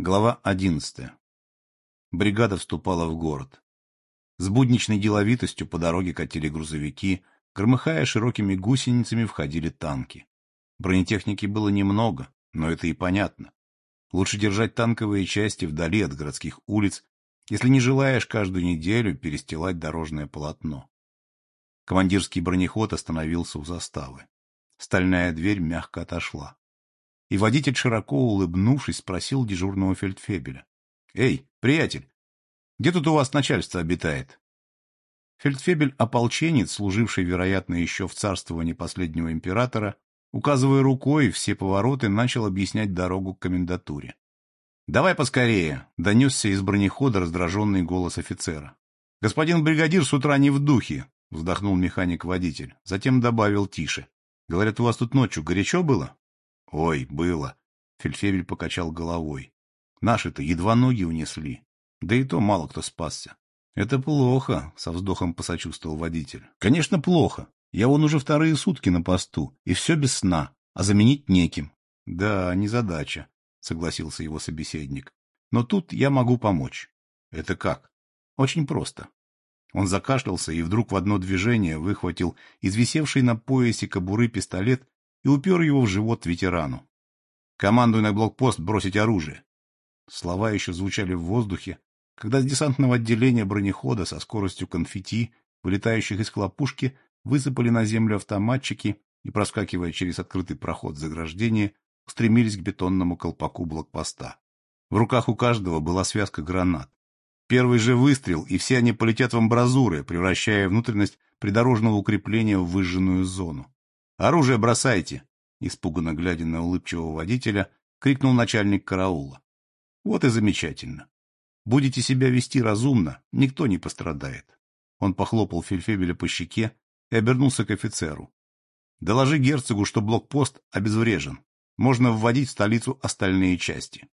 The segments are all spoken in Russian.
Глава одиннадцатая. Бригада вступала в город. С будничной деловитостью по дороге катили грузовики, громыхая широкими гусеницами входили танки. Бронетехники было немного, но это и понятно. Лучше держать танковые части вдали от городских улиц, если не желаешь каждую неделю перестилать дорожное полотно. Командирский бронеход остановился у заставы. Стальная дверь мягко отошла и водитель, широко улыбнувшись, спросил дежурного фельдфебеля. — Эй, приятель, где тут у вас начальство обитает? Фельдфебель-ополченец, служивший, вероятно, еще в царствовании последнего императора, указывая рукой все повороты, начал объяснять дорогу к комендатуре. — Давай поскорее! — донесся из бронехода раздраженный голос офицера. — Господин бригадир с утра не в духе! — вздохнул механик-водитель. Затем добавил тише. — Говорят, у вас тут ночью горячо было? Ой, было. Фельдфебель покачал головой. Наши-то едва ноги унесли. Да и то мало кто спасся. Это плохо, со вздохом посочувствовал водитель. Конечно, плохо. Я вон уже вторые сутки на посту, и все без сна, а заменить неким. Да, незадача, согласился его собеседник. Но тут я могу помочь. Это как? Очень просто. Он закашлялся и вдруг в одно движение выхватил из висевшей на поясе кобуры пистолет и упер его в живот ветерану. «Командуй на блокпост бросить оружие!» Слова еще звучали в воздухе, когда с десантного отделения бронехода со скоростью конфетти, вылетающих из хлопушки, высыпали на землю автоматчики и, проскакивая через открытый проход заграждения, устремились к бетонному колпаку блокпоста. В руках у каждого была связка гранат. Первый же выстрел, и все они полетят в амбразуры, превращая внутренность придорожного укрепления в выжженную зону. «Оружие бросайте!» Испуганно глядя на улыбчивого водителя, крикнул начальник караула. «Вот и замечательно. Будете себя вести разумно, никто не пострадает». Он похлопал Фельфебеля по щеке и обернулся к офицеру. «Доложи герцогу, что блокпост обезврежен. Можно вводить в столицу остальные части».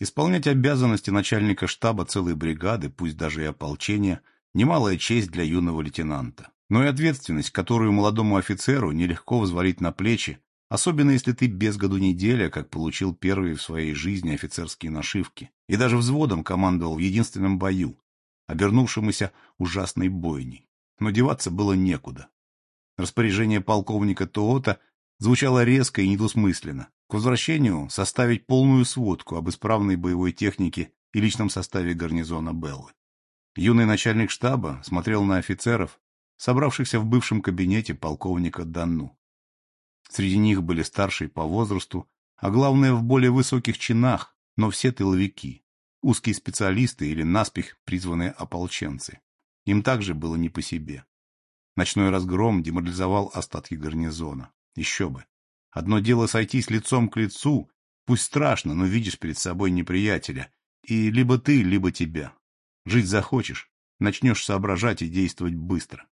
Исполнять обязанности начальника штаба целой бригады, пусть даже и ополчения, немалая честь для юного лейтенанта но и ответственность, которую молодому офицеру нелегко взвалить на плечи, особенно если ты без году неделя, как получил первые в своей жизни офицерские нашивки, и даже взводом командовал в единственном бою, обернувшемуся ужасной бойней. Но деваться было некуда. Распоряжение полковника Тоота звучало резко и недвусмысленно. К возвращению составить полную сводку об исправной боевой технике и личном составе гарнизона Беллы. Юный начальник штаба смотрел на офицеров, собравшихся в бывшем кабинете полковника Данну. Среди них были старшие по возрасту, а главное в более высоких чинах, но все тыловики, узкие специалисты или наспех призванные ополченцы. Им также было не по себе. Ночной разгром деморализовал остатки гарнизона. Еще бы. Одно дело сойтись лицом к лицу, пусть страшно, но видишь перед собой неприятеля, и либо ты, либо тебя. Жить захочешь, начнешь соображать и действовать быстро.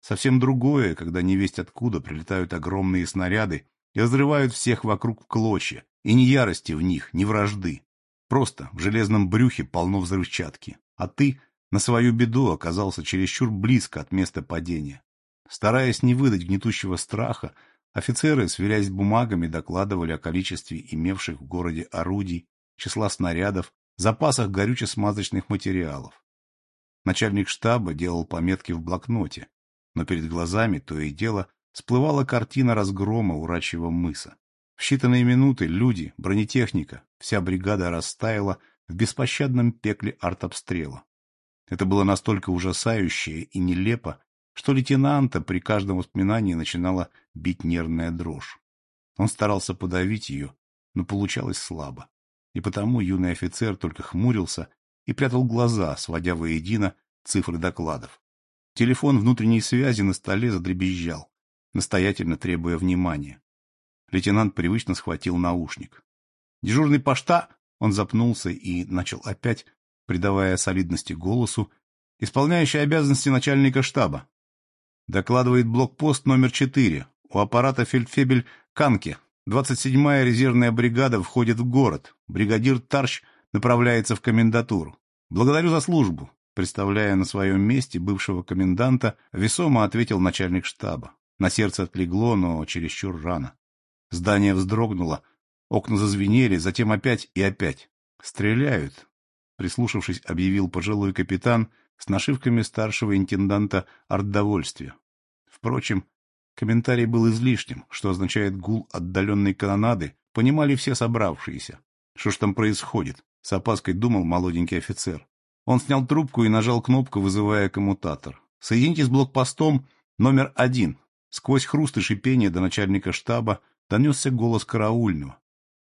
Совсем другое, когда невесть откуда прилетают огромные снаряды и разрывают всех вокруг в клочья, и ни ярости в них, ни вражды. Просто в железном брюхе полно взрывчатки, а ты на свою беду оказался чересчур близко от места падения. Стараясь не выдать гнетущего страха, офицеры, сверяясь бумагами, докладывали о количестве имевших в городе орудий, числа снарядов, запасах горюче-смазочных материалов. Начальник штаба делал пометки в блокноте, но перед глазами то и дело всплывала картина разгрома у Рачьего мыса. В считанные минуты люди, бронетехника, вся бригада растаяла в беспощадном пекле артобстрела. Это было настолько ужасающе и нелепо, что лейтенанта при каждом воспоминании начинала бить нервная дрожь. Он старался подавить ее, но получалось слабо. И потому юный офицер только хмурился и прятал глаза, сводя воедино цифры докладов. Телефон внутренней связи на столе задребезжал, настоятельно требуя внимания. Лейтенант привычно схватил наушник. Дежурный пошта, он запнулся и начал опять, придавая солидности голосу, исполняющий обязанности начальника штаба. Докладывает блокпост номер 4. У аппарата фельдфебель Канке. 27-я резервная бригада входит в город. Бригадир Тарщ направляется в комендатуру. Благодарю за службу. Представляя на своем месте бывшего коменданта, весомо ответил начальник штаба. На сердце отлегло, но чересчур рано. Здание вздрогнуло, окна зазвенели, затем опять и опять. «Стреляют», — прислушавшись, объявил пожилой капитан с нашивками старшего интенданта артдовольствия. Впрочем, комментарий был излишним, что означает гул отдаленной канонады, понимали все собравшиеся. Что ж там происходит? С опаской думал молоденький офицер. Он снял трубку и нажал кнопку, вызывая коммутатор. «Соедините с блокпостом номер один». Сквозь хруст и шипение до начальника штаба донесся голос караульного.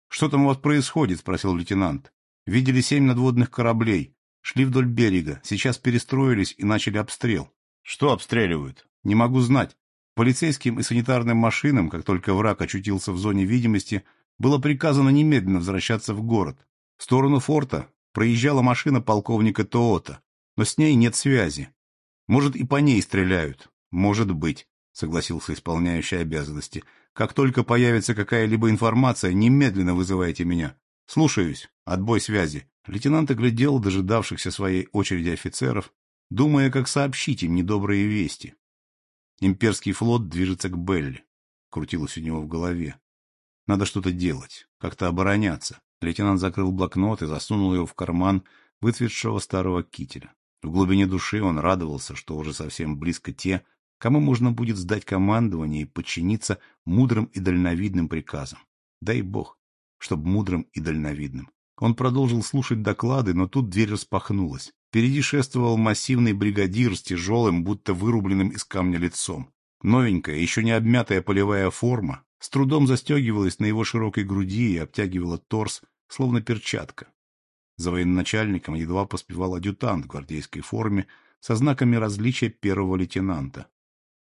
«Что там у вас происходит?» — спросил лейтенант. «Видели семь надводных кораблей. Шли вдоль берега. Сейчас перестроились и начали обстрел». «Что обстреливают?» «Не могу знать. Полицейским и санитарным машинам, как только враг очутился в зоне видимости, было приказано немедленно возвращаться в город. В сторону форта проезжала машина полковника Тоота, но с ней нет связи. Может, и по ней стреляют. Может быть, согласился исполняющий обязанности. Как только появится какая-либо информация, немедленно вызывайте меня. Слушаюсь. Отбой связи. Лейтенант оглядел дожидавшихся своей очереди офицеров, думая, как сообщить им недобрые вести. Имперский флот движется к Белли. Крутилось у него в голове. Надо что-то делать, как-то обороняться. Лейтенант закрыл блокнот и засунул его в карман выцветшего старого кителя. В глубине души он радовался, что уже совсем близко те, кому можно будет сдать командование и подчиниться мудрым и дальновидным приказам. Дай бог, чтоб мудрым и дальновидным. Он продолжил слушать доклады, но тут дверь распахнулась. Впереди шествовал массивный бригадир с тяжелым, будто вырубленным из камня лицом. Новенькая, еще не обмятая полевая форма, с трудом застегивалась на его широкой груди и обтягивала торс, словно перчатка. За военачальником едва поспевал адъютант в гвардейской форме со знаками различия первого лейтенанта.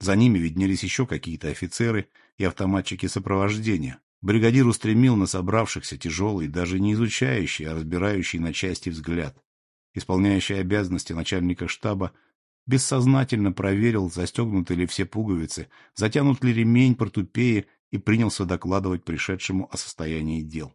За ними виднелись еще какие-то офицеры и автоматчики сопровождения. Бригадир устремил на собравшихся тяжелый, даже не изучающий, а разбирающий на части взгляд. Исполняющий обязанности начальника штаба бессознательно проверил, застегнуты ли все пуговицы, затянут ли ремень портупеи и принялся докладывать пришедшему о состоянии дел.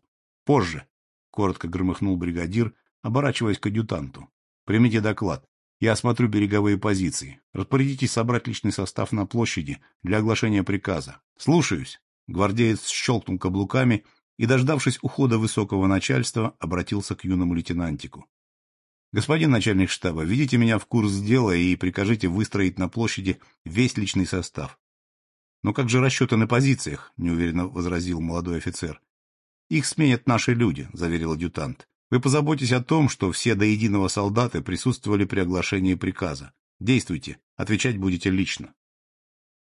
«Позже», — коротко громыхнул бригадир, оборачиваясь к адъютанту. «Примите доклад. Я осмотрю береговые позиции. Распорядитесь собрать личный состав на площади для оглашения приказа. Слушаюсь». Гвардеец щелкнул каблуками и, дождавшись ухода высокого начальства, обратился к юному лейтенантику. «Господин начальник штаба, видите меня в курс дела и прикажите выстроить на площади весь личный состав. «Но как же расчеты на позициях?» — неуверенно возразил молодой офицер. «Их сменят наши люди», — заверил адъютант. «Вы позаботьтесь о том, что все до единого солдаты присутствовали при оглашении приказа. Действуйте, отвечать будете лично».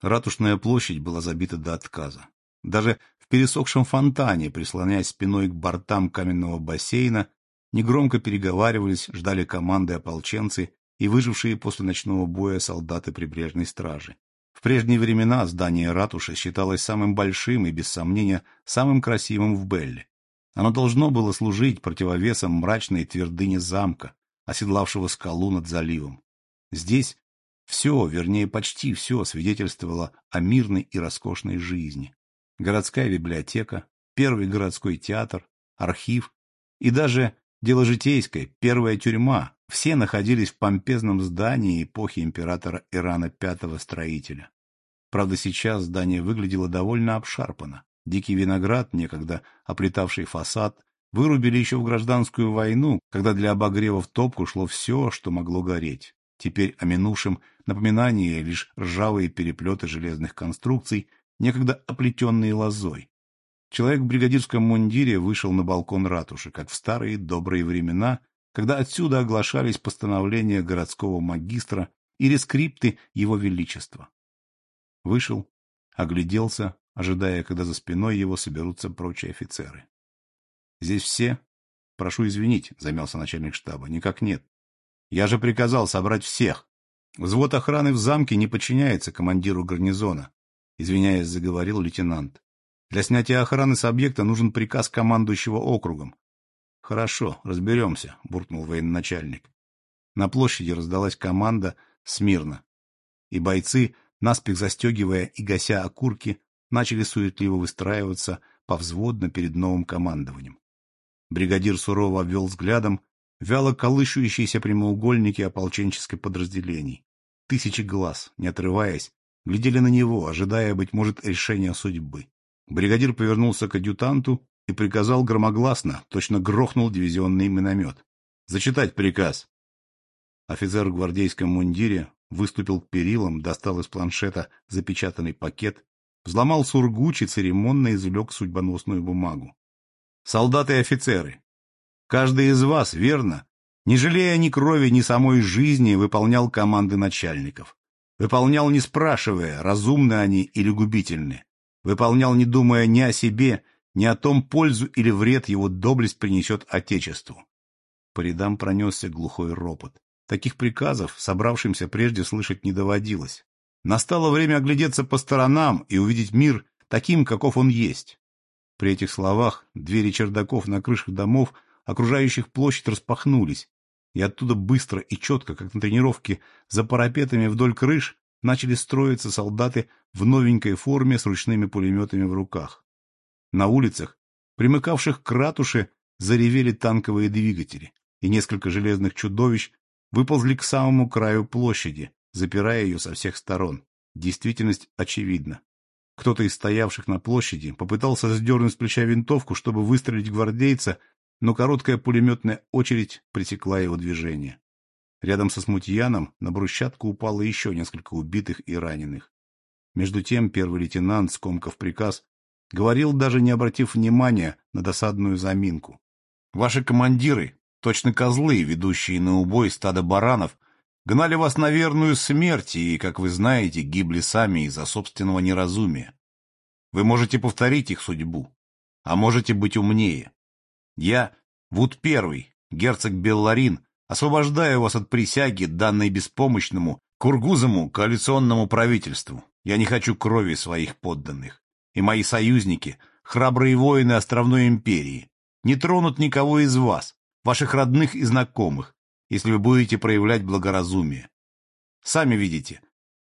Ратушная площадь была забита до отказа. Даже в пересохшем фонтане, прислоняясь спиной к бортам каменного бассейна, негромко переговаривались, ждали команды ополченцы и выжившие после ночного боя солдаты прибрежной стражи. В прежние времена здание ратуши считалось самым большим и, без сомнения, самым красивым в Белле. Оно должно было служить противовесом мрачной твердыне замка, оседлавшего скалу над заливом. Здесь все, вернее почти все, свидетельствовало о мирной и роскошной жизни. Городская библиотека, первый городской театр, архив и даже дело житейское, первая тюрьма все находились в помпезном здании эпохи императора Ирана V строителя. Правда, сейчас здание выглядело довольно обшарпано. Дикий виноград, некогда оплетавший фасад, вырубили еще в гражданскую войну, когда для обогрева в топку шло все, что могло гореть. Теперь о минувшем напоминании лишь ржавые переплеты железных конструкций, некогда оплетенные лозой. Человек в бригадирском мундире вышел на балкон ратуши, как в старые добрые времена, когда отсюда оглашались постановления городского магистра или скрипты его величества. Вышел, огляделся, ожидая, когда за спиной его соберутся прочие офицеры. «Здесь все?» «Прошу извинить», — замялся начальник штаба. «Никак нет. Я же приказал собрать всех. Взвод охраны в замке не подчиняется командиру гарнизона», — извиняясь, заговорил лейтенант. «Для снятия охраны с объекта нужен приказ командующего округом. «Хорошо, разберемся», — буркнул военачальник. На площади раздалась команда «Смирно», и бойцы, наспех застегивая и гася окурки, начали суетливо выстраиваться повзводно перед новым командованием. Бригадир сурово обвел взглядом вяло колышущиеся прямоугольники ополченческой подразделений. Тысячи глаз, не отрываясь, глядели на него, ожидая, быть может, решения судьбы. Бригадир повернулся к адъютанту и приказал громогласно, точно грохнул дивизионный миномет. «Зачитать приказ!» Офицер в гвардейском мундире выступил к перилам, достал из планшета запечатанный пакет, взломал сургуч и церемонно извлек судьбоносную бумагу. «Солдаты и офицеры! Каждый из вас, верно, не жалея ни крови, ни самой жизни, выполнял команды начальников. Выполнял не спрашивая, разумны они или губительны. Выполнял не думая ни о себе, ни о том, пользу или вред его доблесть принесет Отечеству. По рядам пронесся глухой ропот. Таких приказов собравшимся прежде слышать не доводилось. Настало время оглядеться по сторонам и увидеть мир таким, каков он есть. При этих словах двери чердаков на крышах домов, окружающих площадь, распахнулись, и оттуда быстро и четко, как на тренировке, за парапетами вдоль крыш начали строиться солдаты в новенькой форме с ручными пулеметами в руках. На улицах, примыкавших к ратуше, заревели танковые двигатели, и несколько железных чудовищ выползли к самому краю площади, запирая ее со всех сторон. Действительность очевидна. Кто-то из стоявших на площади попытался сдернуть с плеча винтовку, чтобы выстрелить гвардейца, но короткая пулеметная очередь пресекла его движение. Рядом со смутьяном на брусчатку упало еще несколько убитых и раненых. Между тем первый лейтенант, скомкав приказ, говорил, даже не обратив внимания на досадную заминку. «Ваши командиры, точно козлы, ведущие на убой стадо баранов, гнали вас на верную смерть и, как вы знаете, гибли сами из-за собственного неразумия. Вы можете повторить их судьбу, а можете быть умнее. Я, Вуд Первый, герцог Белларин, освобождаю вас от присяги, данной беспомощному, кургузому коалиционному правительству. Я не хочу крови своих подданных. И мои союзники, храбрые воины островной империи, не тронут никого из вас, ваших родных и знакомых, если вы будете проявлять благоразумие. Сами видите,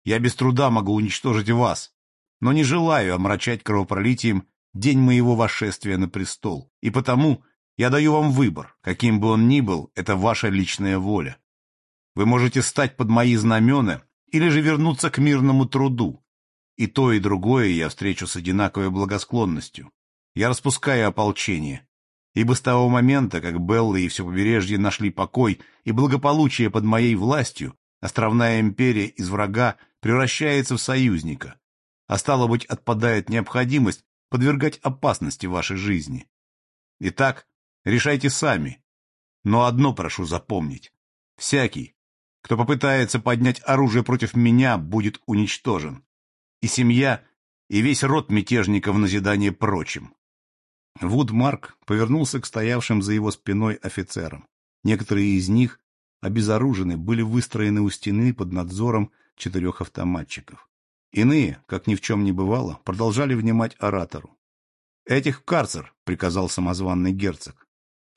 я без труда могу уничтожить вас, но не желаю омрачать кровопролитием день моего восшествия на престол, и потому я даю вам выбор, каким бы он ни был, это ваша личная воля. Вы можете стать под мои знамена или же вернуться к мирному труду. И то, и другое я встречу с одинаковой благосклонностью. Я распускаю ополчение. Ибо с того момента, как Беллы и все побережье нашли покой и благополучие под моей властью, островная империя из врага превращается в союзника. А стало быть, отпадает необходимость подвергать опасности вашей жизни. Итак, Решайте сами. Но одно прошу запомнить. Всякий, кто попытается поднять оружие против меня, будет уничтожен. И семья, и весь род мятежников назидание прочим. Вудмарк повернулся к стоявшим за его спиной офицерам. Некоторые из них, обезоружены, были выстроены у стены под надзором четырех автоматчиков. Иные, как ни в чем не бывало, продолжали внимать оратору. «Этих в карцер!» — приказал самозванный герцог.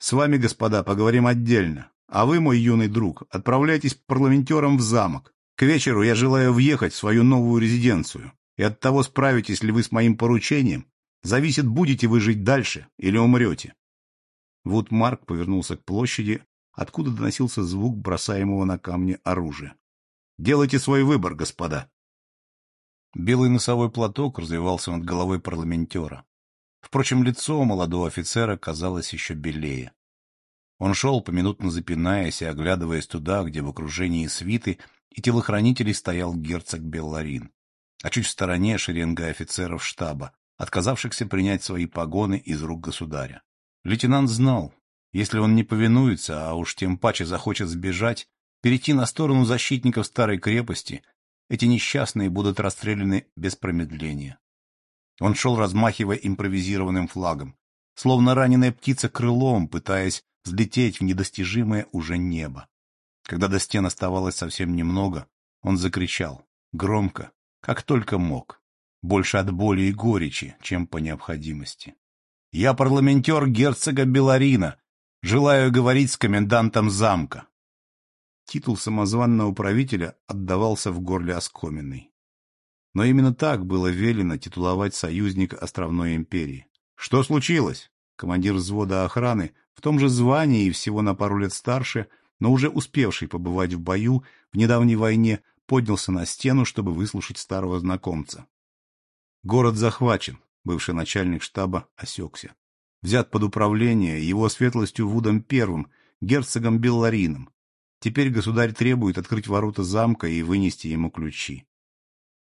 С вами, господа, поговорим отдельно. А вы, мой юный друг, отправляйтесь парламентером в замок. К вечеру я желаю въехать в свою новую резиденцию. И от того, справитесь ли вы с моим поручением, зависит, будете вы жить дальше или умрете. Вуд Марк повернулся к площади, откуда доносился звук бросаемого на камни оружия. «Делайте свой выбор, господа!» Белый носовой платок развивался над головой парламентера. Впрочем, лицо молодого офицера казалось еще белее. Он шел, поминутно запинаясь и оглядываясь туда, где в окружении свиты и телохранителей стоял герцог Белларин, а чуть в стороне шеренга офицеров штаба, отказавшихся принять свои погоны из рук государя. Лейтенант знал, если он не повинуется, а уж тем паче захочет сбежать, перейти на сторону защитников старой крепости, эти несчастные будут расстреляны без промедления. Он шел, размахивая импровизированным флагом, словно раненая птица крылом, пытаясь взлететь в недостижимое уже небо. Когда до стен оставалось совсем немного, он закричал, громко, как только мог, больше от боли и горечи, чем по необходимости. «Я парламентер герцога Беларина, желаю говорить с комендантом замка». Титул самозванного правителя отдавался в горле оскоменный. Но именно так было велено титуловать союзника островной империи. Что случилось? Командир взвода охраны, в том же звании и всего на пару лет старше, но уже успевший побывать в бою в недавней войне, поднялся на стену, чтобы выслушать старого знакомца. Город захвачен, бывший начальник штаба осекся. Взят под управление его светлостью Вудом Первым, герцогом Белларином. Теперь государь требует открыть ворота замка и вынести ему ключи.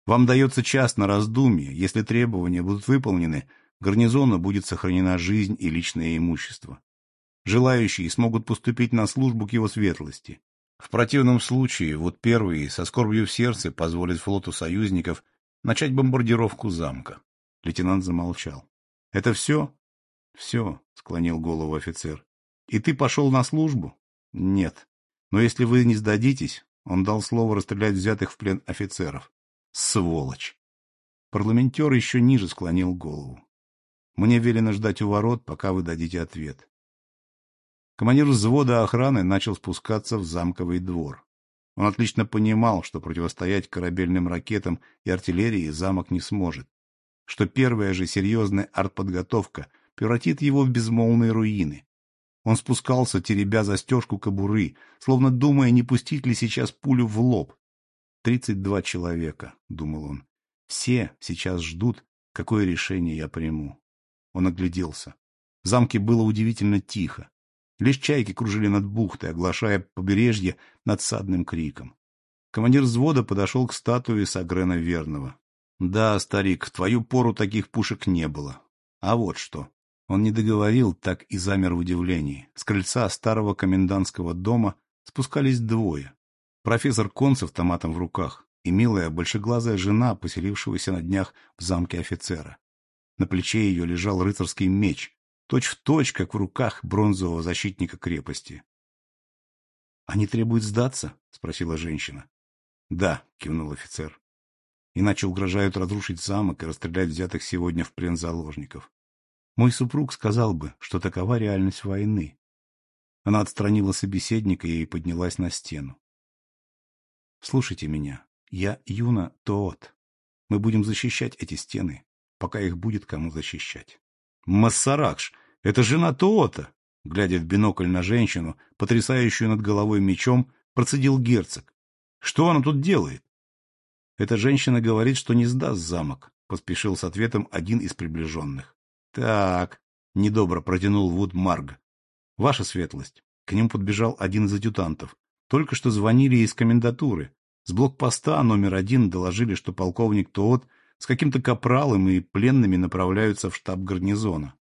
Вам дается час на раздумье. Если требования будут выполнены, гарнизону будет сохранена жизнь и личное имущество. Желающие смогут поступить на службу к его светлости. В противном случае, вот первый, со скорбью в сердце, позволит флоту союзников начать бомбардировку замка. Лейтенант замолчал. — Это все? — Все, — склонил голову офицер. — И ты пошел на службу? — Нет. Но если вы не сдадитесь, он дал слово расстрелять взятых в плен офицеров. Сволочь! Парламентер еще ниже склонил голову. Мне велено ждать у ворот, пока вы дадите ответ. Командир взвода охраны начал спускаться в замковый двор. Он отлично понимал, что противостоять корабельным ракетам и артиллерии замок не сможет, что первая же серьезная артподготовка превратит его в безмолвные руины. Он спускался, теребя застежку кобуры, словно думая, не пустить ли сейчас пулю в лоб. «Тридцать два человека», — думал он. «Все сейчас ждут, какое решение я приму». Он огляделся. В замке было удивительно тихо. Лишь чайки кружили над бухтой, оглашая побережье надсадным криком. Командир взвода подошел к статуе Сагрена Верного. «Да, старик, в твою пору таких пушек не было. А вот что». Он не договорил, так и замер в удивлении. С крыльца старого комендантского дома спускались двое. Профессор Кон с автоматом в руках и милая большеглазая жена, поселившегося на днях в замке офицера. На плече ее лежал рыцарский меч, точь-в-точь, как в руках бронзового защитника крепости. — Они требуют сдаться? — спросила женщина. — Да, — кивнул офицер. — Иначе угрожают разрушить замок и расстрелять взятых сегодня в плен заложников. Мой супруг сказал бы, что такова реальность войны. Она отстранила собеседника и поднялась на стену. — Слушайте меня. Я Юна Тоот. Мы будем защищать эти стены, пока их будет кому защищать. Массаракш, это жена Тоота, глядя в бинокль на женщину, потрясающую над головой мечом, процедил герцог. Что она тут делает? Эта женщина говорит, что не сдаст замок, поспешил с ответом один из приближенных. Так, недобро протянул Вуд Марг. Ваша светлость. К нему подбежал один из адъютантов. Только что звонили из комендатуры. С блокпоста номер один доложили, что полковник Тоот с каким-то капралом и пленными направляются в штаб гарнизона.